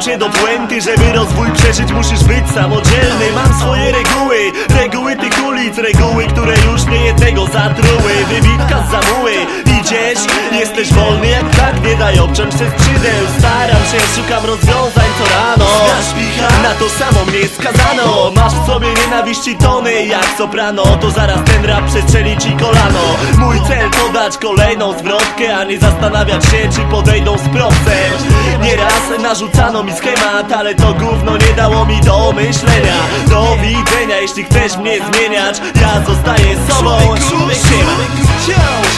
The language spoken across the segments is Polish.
cię do puenty Żeby rozwój przeżyć musisz być samodzielny. Mam swoje reguły, reguły tych ulic Reguły, które już nie jednego zatruły. Wybitka z zamuły, idziesz, jesteś wolny jak tak Nie daj obciąć się skrzydeł Staram się, szukam rozwiązań co rano. Na to samo mnie skazano. Masz w sobie nienawiści tony jak soprano. To zaraz ten rap przestrzeli ci kolano. Mój cel to dać kolejną zwrotkę A nie zastanawiać się czy podejdą z propsem Nieraz narzucano mi schemat Ale to gówno nie dało mi do myślenia. Do widzenia jeśli chcesz mnie zmieniać Ja zostaję sobą. Siema. Hej,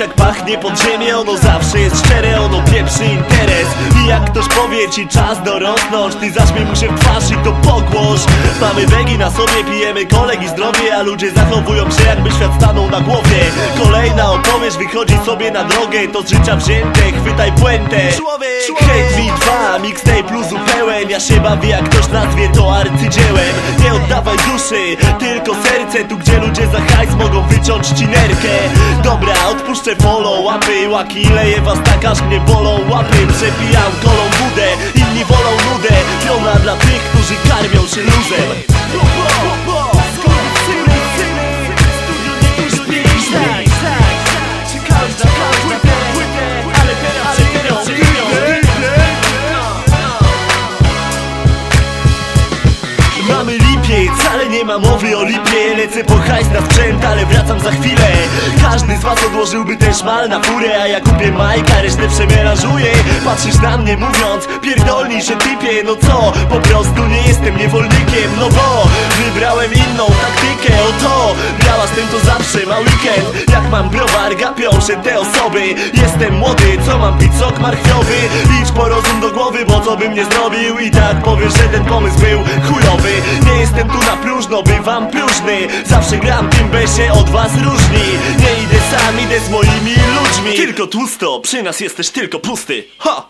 jak pachnie podziemie Ono zawsze jest szczere, ono pieprzy interes. I jak ktoś powie ci czas dorosnąć Ty zaśmiej mu się w twarz i to pogłoś Mamy wegi na sobie, pijemy kolegi zdrowie A ludzie zachowują się jakby świat stanął na głowie. Kolejna opowieść wychodzi sobie na drogę To z życia wzięte, chwytaj puentę. Człowiek, Hate mi dwa, mixtape luzu Ja się bawię jak ktoś nazwie to arcydziełem. Nie oddawaj duszy, tylko serce. Tu gdzie ludzie za hajs mogą wyciąć ci nerkę Dobra, odpuszczę follow, łapy. Łaki Leję was tak aż mnie bolą łapy. Przepijam kolą budę, inni wolą nudę. Piona dla tych, którzy karmią się luzem Mamy lipiec, ale nie ma mowy o lipie. Lecę po hajs na sprzęt, ale wracam za chwilę. Każdy z was odłożyłby ten szmal na furę A ja kupię majka, resztę przemelanżuję Patrzysz na mnie mówiąc, pierdolnij się typie. No co, po prostu nie jestem niewolnikiem No bo wybrałem inną taktykę Oto, biała z tym to zawsze ma weekend. Jak mam browar, gapią się te osoby. Jestem młody, co mam pić sok marchwiowy? Idź po rozum do głowy, bo co bym nie zrobił? I tak powiesz, że ten pomysł był chujowy. Nie jestem tu na próżno, bywam próżny. Zawsze gram tym, by się od was różni. Nie idę sam, idę z moimi ludźmi. Tylko tłusto, przy nas jesteś tylko pusty. Ha!